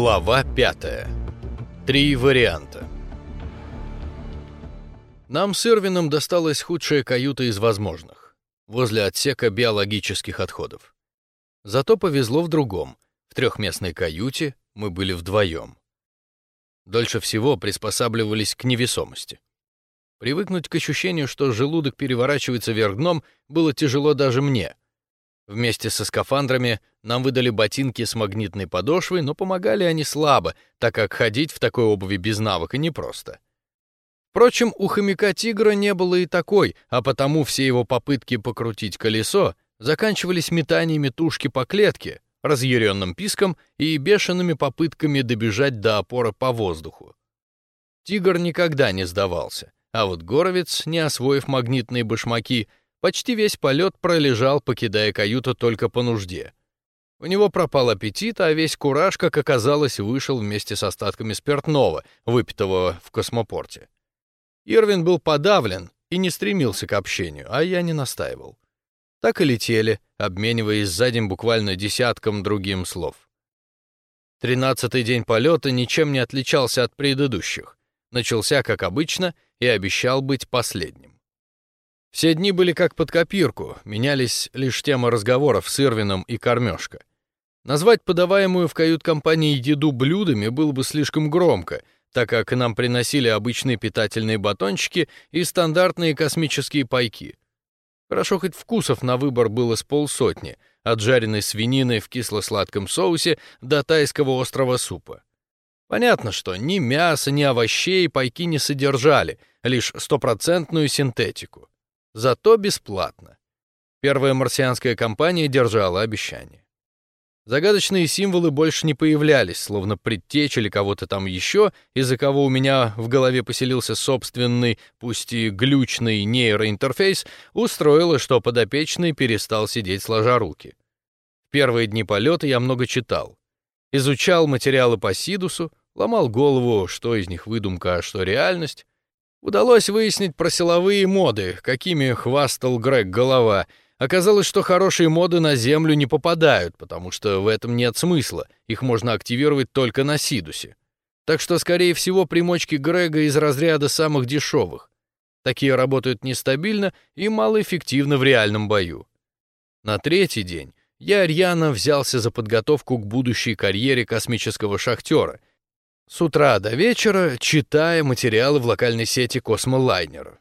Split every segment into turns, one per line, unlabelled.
Глава 5. Три варианта. Нам с Ирвином досталась худшая каюта из возможных, возле отсека биологических отходов. Зато повезло в другом. В трехместной каюте мы были вдвоем. Дольше всего приспосабливались к невесомости. Привыкнуть к ощущению, что желудок переворачивается вверх дном, было тяжело даже мне — Вместе со скафандрами нам выдали ботинки с магнитной подошвой, но помогали они слабо, так как ходить в такой обуви без навыка непросто. Впрочем, у хомяка тигра не было и такой, а потому все его попытки покрутить колесо заканчивались метаниями тушки по клетке, разъяренным писком и бешеными попытками добежать до опоры по воздуху. Тигр никогда не сдавался, а вот Горовец, не освоив магнитные башмаки, Почти весь полет пролежал, покидая каюту только по нужде. У него пропал аппетит, а весь кураж, как оказалось, вышел вместе с остатками спиртного, выпитого в космопорте. Ирвин был подавлен и не стремился к общению, а я не настаивал. Так и летели, обмениваясь сзади буквально десятком другим слов. Тринадцатый день полета ничем не отличался от предыдущих. Начался, как обычно, и обещал быть последним. Все дни были как под копирку, менялись лишь темы разговоров с Ирвином и кормежка. Назвать подаваемую в кают-компании еду блюдами было бы слишком громко, так как нам приносили обычные питательные батончики и стандартные космические пайки. Хорошо хоть вкусов на выбор было с полсотни, от жареной свинины в кисло-сладком соусе до тайского острого супа. Понятно, что ни мяса, ни овощей пайки не содержали, лишь стопроцентную синтетику. Зато бесплатно. Первая марсианская компания держала обещание. Загадочные символы больше не появлялись, словно предтечь или кого-то там еще, из-за кого у меня в голове поселился собственный, пусть и глючный нейроинтерфейс, устроило, что подопечный перестал сидеть сложа руки. В первые дни полета я много читал. Изучал материалы по Сидусу, ломал голову, что из них выдумка, а что реальность, Удалось выяснить про силовые моды, какими хвастал Грег Голова. Оказалось, что хорошие моды на Землю не попадают, потому что в этом нет смысла, их можно активировать только на Сидусе. Так что, скорее всего, примочки Грега из разряда самых дешевых. Такие работают нестабильно и малоэффективно в реальном бою. На третий день я рьяно взялся за подготовку к будущей карьере космического шахтера — с утра до вечера, читая материалы в локальной сети Космолайнер.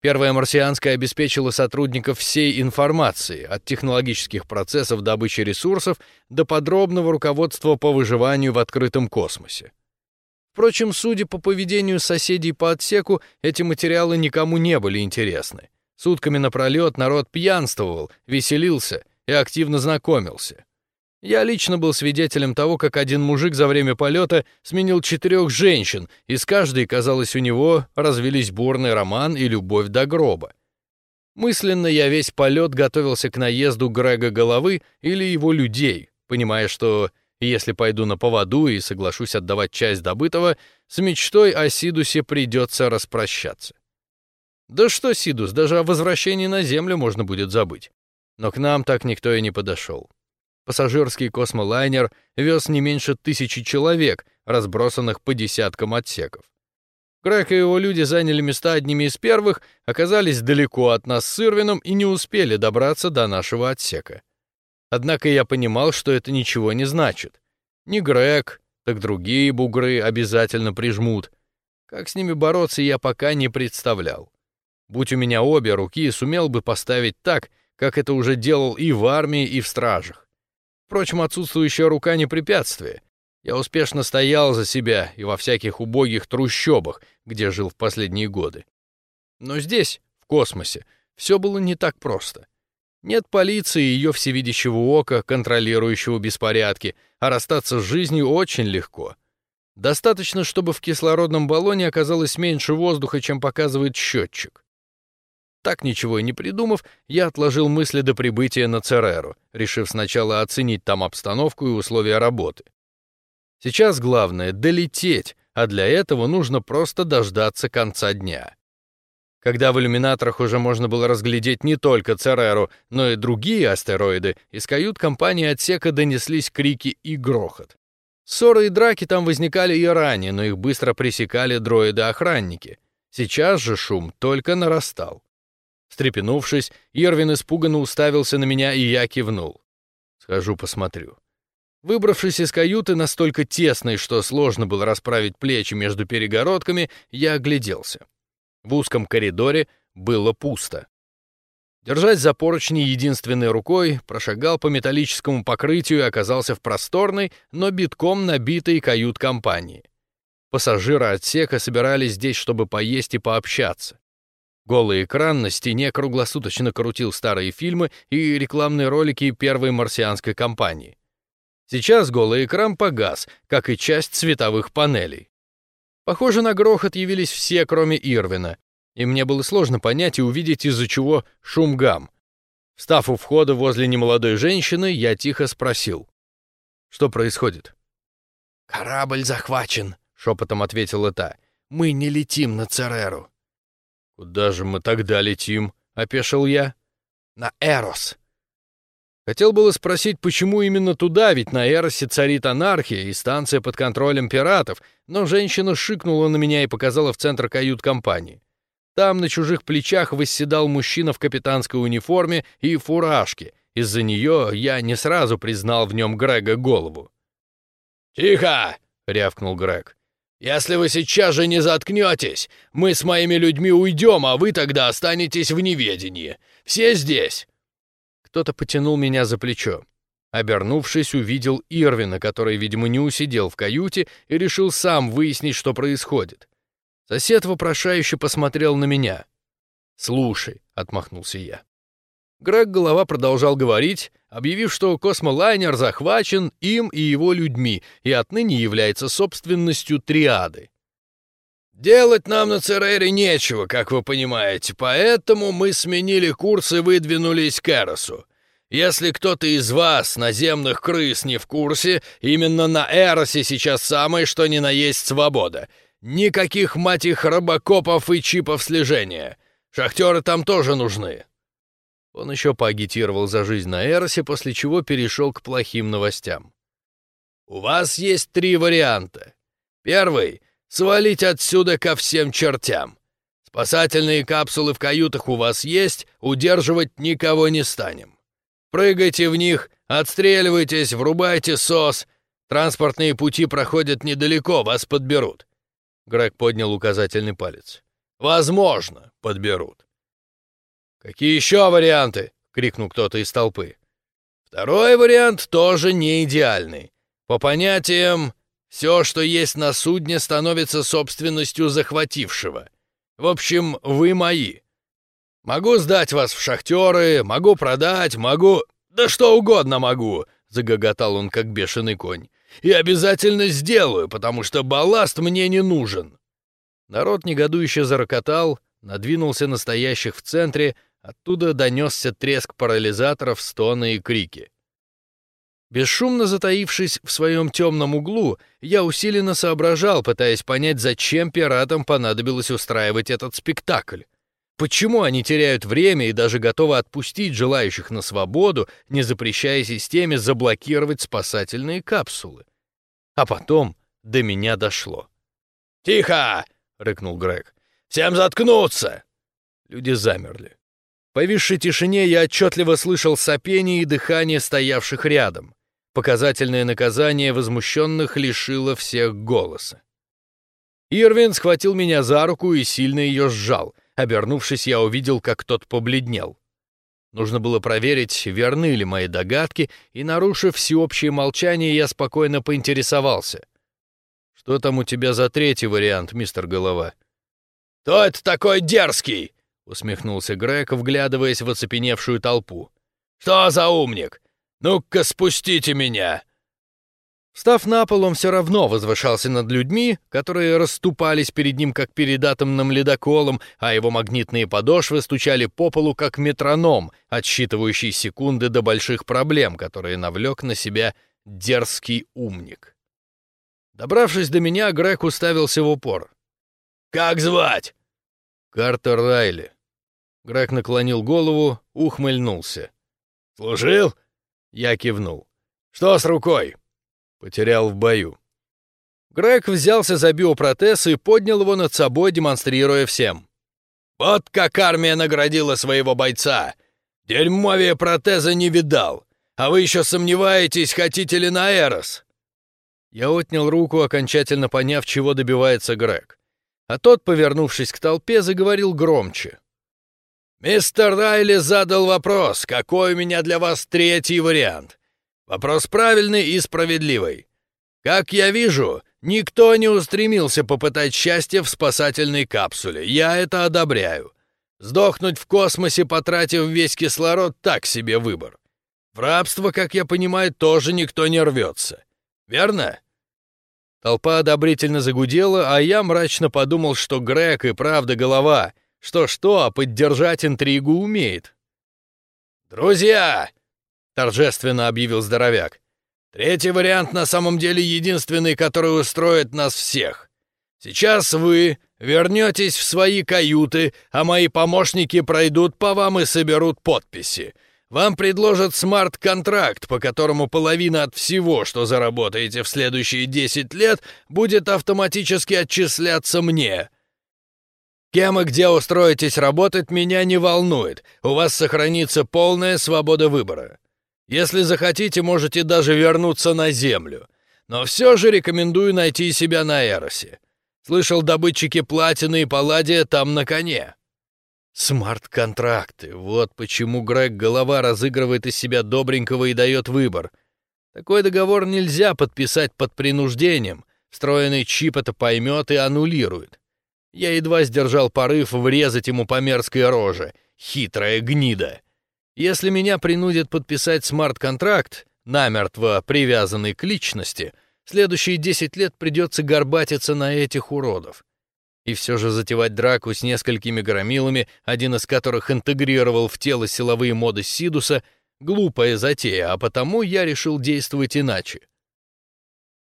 Первая марсианская обеспечила сотрудников всей информации, от технологических процессов добычи ресурсов до подробного руководства по выживанию в открытом космосе. Впрочем, судя по поведению соседей по отсеку, эти материалы никому не были интересны. Сутками напролет народ пьянствовал, веселился и активно знакомился. Я лично был свидетелем того, как один мужик за время полета сменил четырех женщин, и с каждой, казалось, у него развились бурный роман и любовь до гроба. Мысленно я весь полет готовился к наезду Грега головы или его людей, понимая, что если пойду на поводу и соглашусь отдавать часть добытого, с мечтой о Сидусе придется распрощаться. Да что Сидус, даже о возвращении на Землю можно будет забыть. Но к нам так никто и не подошел. Пассажирский космолайнер вез не меньше тысячи человек, разбросанных по десяткам отсеков. Грег и его люди заняли места одними из первых, оказались далеко от нас с Ирвином и не успели добраться до нашего отсека. Однако я понимал, что это ничего не значит. Не Грег, так другие бугры обязательно прижмут. Как с ними бороться, я пока не представлял. Будь у меня обе руки, сумел бы поставить так, как это уже делал и в армии, и в стражах. Впрочем, отсутствующая рука не препятствие. Я успешно стоял за себя и во всяких убогих трущобах, где жил в последние годы. Но здесь, в космосе, все было не так просто. Нет полиции и ее всевидящего ока, контролирующего беспорядки, а расстаться с жизнью очень легко. Достаточно, чтобы в кислородном баллоне оказалось меньше воздуха, чем показывает счетчик. Так ничего и не придумав, я отложил мысли до прибытия на Цереру, решив сначала оценить там обстановку и условия работы. Сейчас главное — долететь, а для этого нужно просто дождаться конца дня. Когда в иллюминаторах уже можно было разглядеть не только Цереру, но и другие астероиды, из кают-компании отсека донеслись крики и грохот. Ссоры и драки там возникали и ранее, но их быстро пресекали дроиды-охранники. Сейчас же шум только нарастал. Встрепенувшись, Ервин испуганно уставился на меня, и я кивнул. Схожу посмотрю. Выбравшись из каюты настолько тесной, что сложно было расправить плечи между перегородками, я огляделся. В узком коридоре было пусто. Держась за поручни единственной рукой, прошагал по металлическому покрытию и оказался в просторной, но битком набитой кают-компании. Пассажиры отсека собирались здесь, чтобы поесть и пообщаться. Голый экран на стене круглосуточно крутил старые фильмы и рекламные ролики первой марсианской компании. Сейчас голый экран погас, как и часть световых панелей. Похоже, на грохот явились все, кроме Ирвина, и мне было сложно понять и увидеть, из-за чего шум гам. Встав у входа возле немолодой женщины, я тихо спросил. «Что происходит?»
«Корабль захвачен», — шепотом ответила та. «Мы не летим на Цереру».
«Куда же мы тогда летим?» — опешил я.
«На Эрос».
Хотел было спросить, почему именно туда, ведь на Эросе царит анархия и станция под контролем пиратов, но женщина шикнула на меня и показала в центр кают-компании. Там на чужих плечах восседал мужчина в капитанской униформе и фуражке. Из-за нее я не сразу признал в нем Грега голову.
«Тихо!» — рявкнул Грег. «Если вы сейчас же не заткнетесь, мы с моими людьми уйдем, а вы тогда останетесь в неведении. Все здесь!»
Кто-то потянул меня за плечо. Обернувшись, увидел Ирвина, который, видимо, не усидел в каюте и решил сам выяснить, что происходит. Сосед вопрошающе посмотрел на меня. «Слушай», — отмахнулся я. Грег Голова продолжал говорить, объявив, что космолайнер захвачен им и его людьми и отныне является собственностью триады.
«Делать нам на Церере нечего, как вы понимаете, поэтому мы сменили курс и выдвинулись к Эросу. Если кто-то из вас, наземных крыс, не в курсе, именно на Эросе сейчас самое что ни на есть свобода — Никаких, мать их, робокопов и чипов слежения. Шахтеры там тоже нужны.
Он еще поагитировал за жизнь на Эросе, после чего перешел к плохим новостям.
У вас есть три варианта. Первый — свалить отсюда ко всем чертям. Спасательные капсулы в каютах у вас есть, удерживать никого не станем. Прыгайте в них, отстреливайтесь, врубайте СОС. Транспортные пути проходят недалеко, вас подберут.
Грег поднял указательный палец.
«Возможно, подберут». «Какие еще варианты?» — крикнул кто-то из толпы. «Второй вариант тоже не идеальный. По понятиям, все, что есть на судне, становится собственностью захватившего. В общем, вы мои. Могу сдать вас в шахтеры, могу продать, могу... Да что угодно могу!» — загоготал он, как бешеный конь. И обязательно сделаю, потому что балласт мне не нужен».
Народ негодующе зарокотал, надвинулся настоящих в центре, оттуда донесся треск парализаторов, стоны и крики. Бесшумно затаившись в своем темном углу, я усиленно соображал, пытаясь понять, зачем пиратам понадобилось устраивать этот спектакль. Почему они теряют время и даже готовы отпустить желающих на свободу, не запрещая системе заблокировать спасательные капсулы? А потом до меня дошло.
«Тихо!» — рыкнул Грег. «Всем заткнуться!»
Люди замерли. Повисшей тишине я отчетливо слышал сопение и дыхание стоявших рядом. Показательное наказание возмущенных лишило всех голоса. Ирвин схватил меня за руку и сильно ее сжал — Обернувшись, я увидел, как тот побледнел. Нужно было проверить, верны ли мои догадки, и, нарушив всеобщее молчание, я спокойно поинтересовался. «Что там у тебя за третий вариант, мистер Голова?»
«Кто это такой дерзкий?»
— усмехнулся Грег, вглядываясь в оцепеневшую толпу.
«Что за умник? Ну-ка спустите меня!»
Став на пол, он все равно возвышался над людьми, которые расступались перед ним, как перед атомным ледоколом, а его магнитные подошвы стучали по полу, как метроном, отсчитывающий секунды до больших проблем, которые навлек на себя дерзкий умник. Добравшись до меня, Грег уставился в упор.
«Как звать?»
«Картер Райли». Грег наклонил голову, ухмыльнулся.
«Служил?»
Я кивнул.
«Что с рукой?» Потерял в бою. Грег взялся за биопротез и поднял его над собой, демонстрируя всем. «Вот как армия наградила своего бойца! Дерьмовее протеза не видал! А вы еще сомневаетесь, хотите ли на Эрос?» Я отнял руку, окончательно поняв, чего добивается Грег. А тот, повернувшись к толпе, заговорил громче. «Мистер Райли задал вопрос, какой у меня для вас третий вариант. Вопрос правильный и справедливый. Как я вижу, Никто не устремился попытать счастье в спасательной капсуле. Я это одобряю. Сдохнуть в космосе, потратив весь кислород, так себе выбор. В рабство, как я понимаю, тоже никто не рвется. Верно? Толпа одобрительно загудела, а я мрачно подумал, что Грег и правда голова. Что-что, а поддержать интригу умеет. «Друзья!» — торжественно объявил здоровяк. Третий вариант на самом деле единственный, который устроит нас всех. Сейчас вы вернетесь в свои каюты, а мои помощники пройдут по вам и соберут подписи. Вам предложат смарт-контракт, по которому половина от всего, что заработаете в следующие 10 лет, будет автоматически отчисляться мне. Кем и где устроитесь работать, меня не волнует. У вас сохранится полная свобода выбора. Если захотите, можете даже вернуться на Землю. Но все же рекомендую найти себя на Эросе. Слышал, добытчики платины и палладия там на коне. Смарт-контракты. Вот почему Грег голова разыгрывает из себя добренького и дает выбор. Такой договор нельзя подписать под принуждением. Встроенный чип это поймет и аннулирует. Я едва сдержал порыв врезать ему по мерзкой роже. Хитрая гнида. Если меня принудят подписать смарт-контракт, намертво привязанный к личности, следующие 10 лет придется горбатиться на этих уродов. И все же затевать драку с несколькими громилами, один из которых интегрировал в тело силовые моды Сидуса, глупая затея, а потому я решил действовать иначе.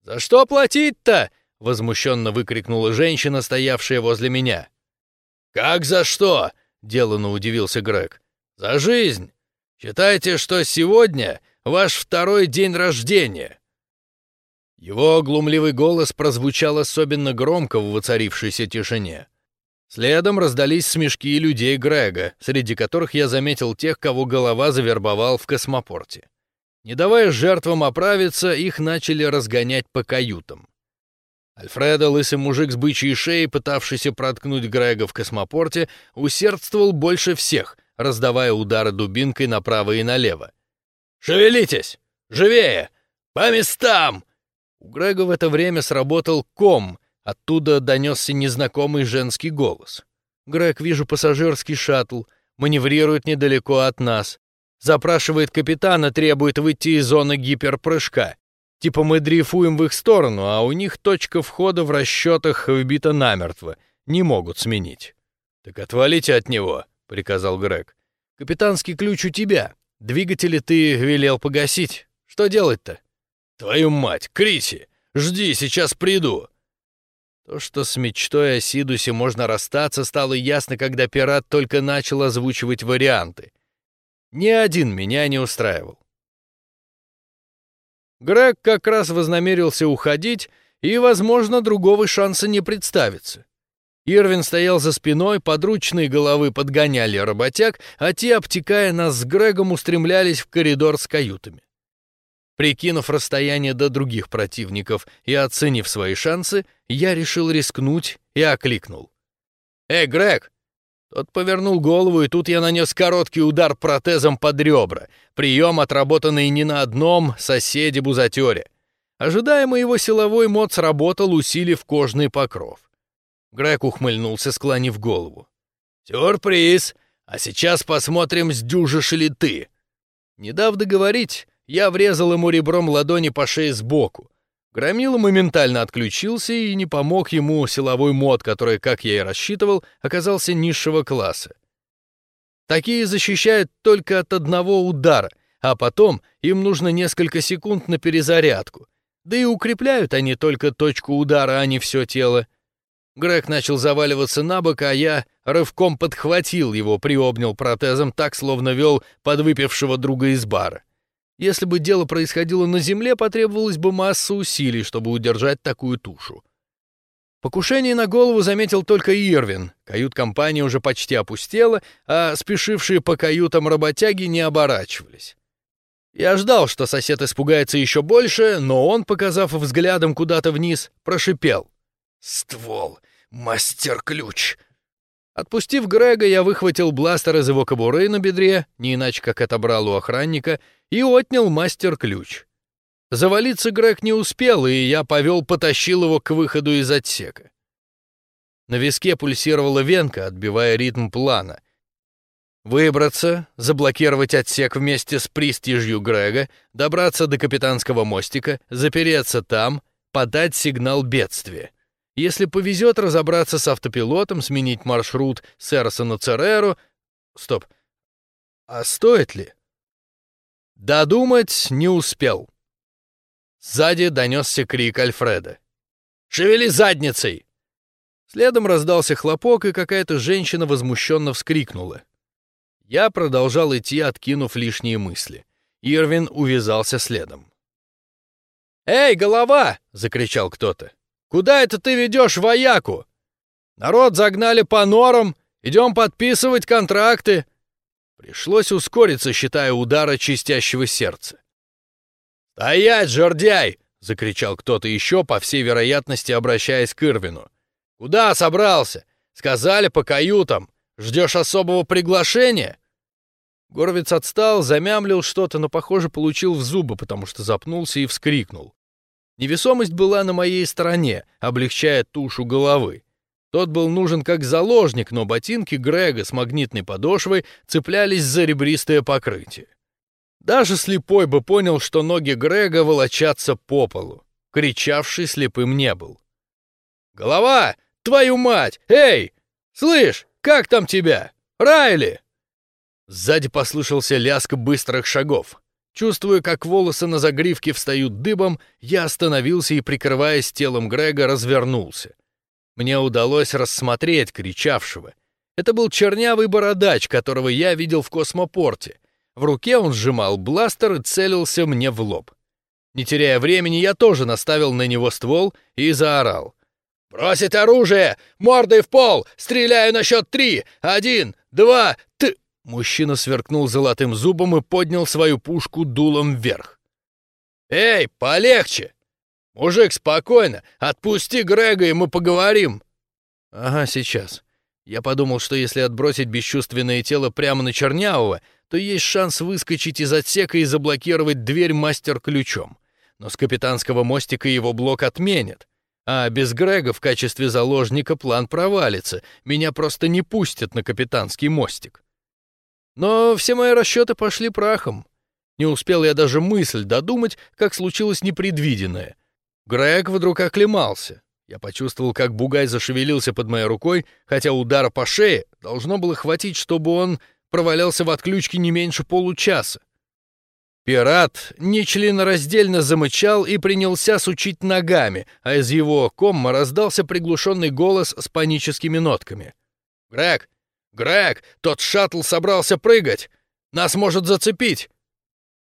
«За что платить-то?» — возмущенно выкрикнула женщина, стоявшая возле меня. «Как за что?» — деланно удивился Грег. «За жизнь! Считайте, что сегодня ваш второй день рождения». Его глумливый голос прозвучал особенно громко в воцарившейся тишине. Следом раздались смешки людей Грега, среди которых я заметил тех, кого голова завербовал в космопорте. Не давая жертвам оправиться, их начали разгонять по каютам. Альфредо, лысый мужик с бычьей шеей, пытавшийся проткнуть Грега в космопорте, усердствовал больше всех, раздавая удары дубинкой направо и налево. «Шевелитесь! Живее! По местам!» У Грега в это время сработал ком, оттуда донесся незнакомый женский голос. «Грег, вижу пассажирский шаттл, маневрирует недалеко от нас. Запрашивает капитана, требует выйти из зоны гиперпрыжка. Типа мы дрейфуем в их сторону, а у них точка входа в расчетах вбита намертво. Не могут сменить. Так отвалите от него приказал Грег. «Капитанский ключ у тебя. Двигатели ты велел погасить. Что делать-то?» «Твою мать, Криси! Жди, сейчас приду!» То, что с мечтой о Сидусе можно расстаться, стало ясно, когда пират только начал озвучивать варианты. Ни один меня не устраивал. Грег как раз вознамерился уходить, и, возможно, другого шанса не представится. Ирвин стоял за спиной, подручные головы подгоняли работяг, а те, обтекая нас с Грегом, устремлялись в коридор с каютами. Прикинув расстояние до других противников и оценив свои шансы, я решил рискнуть и окликнул. «Эй, Грег!» Тот повернул голову, и тут я нанес короткий удар протезом под ребра, прием, отработанный не на одном соседе-бузатере. Ожидаемо его силовой мод сработал, усилив кожный покров. Грег ухмыльнулся, склонив голову. «Сюрприз! А сейчас посмотрим, сдюжишь ли ты!» Не дав договорить, я врезал ему ребром ладони по шее сбоку. Громила моментально отключился и не помог ему силовой мод, который, как я и рассчитывал, оказался низшего класса. Такие защищают только от одного удара, а потом им нужно несколько секунд на перезарядку. Да и укрепляют они только точку удара, а не все тело. Грег начал заваливаться на бок, а я рывком подхватил его, приобнял протезом так, словно вел подвыпившего друга из бара.
Если бы дело происходило на Земле, потребовалось бы масса усилий, чтобы удержать такую тушу. Покушение на голову заметил только Ирвин. Кают-компания уже почти опустела, а спешившие по каютам работяги не оборачивались. Я ждал, что сосед испугается еще больше, но он, показав взглядом куда-то вниз, прошипел. «Ствол! Мастер-ключ!» Отпустив Грега, я выхватил бластер из его кобуры на бедре, не иначе как отобрал у охранника, и отнял мастер-ключ. Завалиться Грег не успел, и я повел, потащил его к выходу из отсека. На виске пульсировала венка, отбивая ритм плана. Выбраться, заблокировать отсек вместе с престижью Грега, добраться до капитанского мостика, запереться там, подать сигнал бедствия. Если повезет разобраться с автопилотом, сменить маршрут с на Цереру... Стоп. А стоит ли? Додумать не успел. Сзади донесся крик Альфреда. «Шевели задницей!» Следом раздался хлопок, и какая-то женщина возмущенно вскрикнула. Я продолжал идти, откинув лишние мысли. Ирвин увязался следом. «Эй, голова!» — закричал кто-то. «Куда это ты ведешь вояку? Народ загнали по норам, идем подписывать контракты». Пришлось ускориться, считая удара чистящего сердца. «Стоять, жердяй!» — закричал кто-то еще, по всей вероятности обращаясь к Ирвину. «Куда собрался? Сказали по каютам. Ждешь особого приглашения?» Горовец отстал, замямлил что-то, но, похоже, получил в зубы, потому что запнулся и вскрикнул. Невесомость была на моей стороне, облегчая тушу головы. Тот был нужен как заложник, но ботинки Грега с магнитной подошвой цеплялись за ребристое покрытие. Даже слепой бы понял, что ноги Грега волочатся по полу. Кричавший слепым не был. «Голова! Твою мать! Эй! Слышь, как там тебя? Райли!» Сзади послышался лязг быстрых шагов. Чувствуя, как волосы на загривке встают дыбом, я остановился и, прикрываясь телом Грега, развернулся. Мне удалось рассмотреть кричавшего. Это был чернявый бородач, которого я видел в космопорте. В руке он сжимал бластер и целился мне в лоб. Не теряя времени, я тоже наставил на него ствол и заорал. «Бросить оружие! Мордой в пол! Стреляю на счет три! Один, два, ты...» Мужчина сверкнул золотым зубом и поднял свою пушку дулом вверх. «Эй, полегче! Мужик, спокойно! Отпусти Грега, и мы поговорим!» «Ага, сейчас». Я подумал, что если отбросить бесчувственное тело прямо на Чернявого, то есть шанс выскочить из отсека и заблокировать дверь мастер-ключом. Но с капитанского мостика его блок отменят. А без Грега в качестве заложника план провалится, меня просто не пустят на капитанский мостик. Но все мои расчеты пошли прахом. Не успел я даже мысль додумать, как случилось непредвиденное. Грег вдруг оклемался. Я почувствовал, как бугай зашевелился под моей рукой, хотя удара по шее должно было хватить, чтобы он провалялся в отключке не меньше получаса. Пират нечленораздельно замычал и принялся сучить ногами, а из его комма раздался приглушенный голос с паническими нотками. «Грег! Грег! Тот шаттл собрался прыгать! Нас может зацепить!»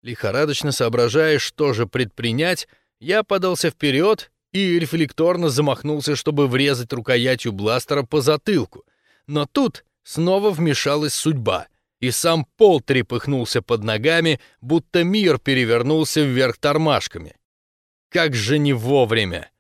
Лихорадочно соображая, что же предпринять, я подался вперед и рефлекторно замахнулся, чтобы врезать рукоятью бластера по затылку. Но тут снова вмешалась судьба — и сам пол трепыхнулся под ногами, будто мир перевернулся вверх тормашками. Как же не вовремя!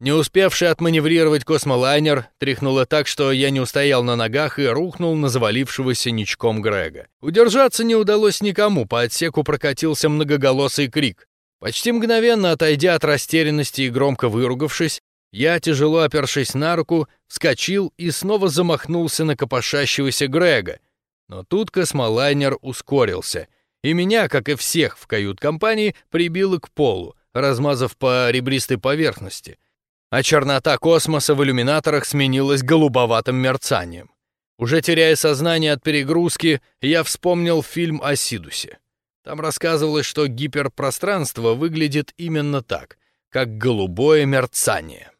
Не успевший отманеврировать космолайнер тряхнуло так, что я не устоял на ногах и рухнул на завалившегося ничком Грега. Удержаться не удалось никому, по отсеку прокатился многоголосый крик. Почти мгновенно отойдя от растерянности и громко выругавшись, я, тяжело опершись на руку, вскочил и снова замахнулся на копошащегося Грега, но тут космолайнер ускорился, и меня, как и всех в кают-компании, прибило к полу, размазав по ребристой поверхности, а чернота космоса в иллюминаторах сменилась голубоватым мерцанием. Уже теряя сознание от перегрузки, я вспомнил фильм о Сидусе. Там рассказывалось, что гиперпространство выглядит именно так, как голубое мерцание.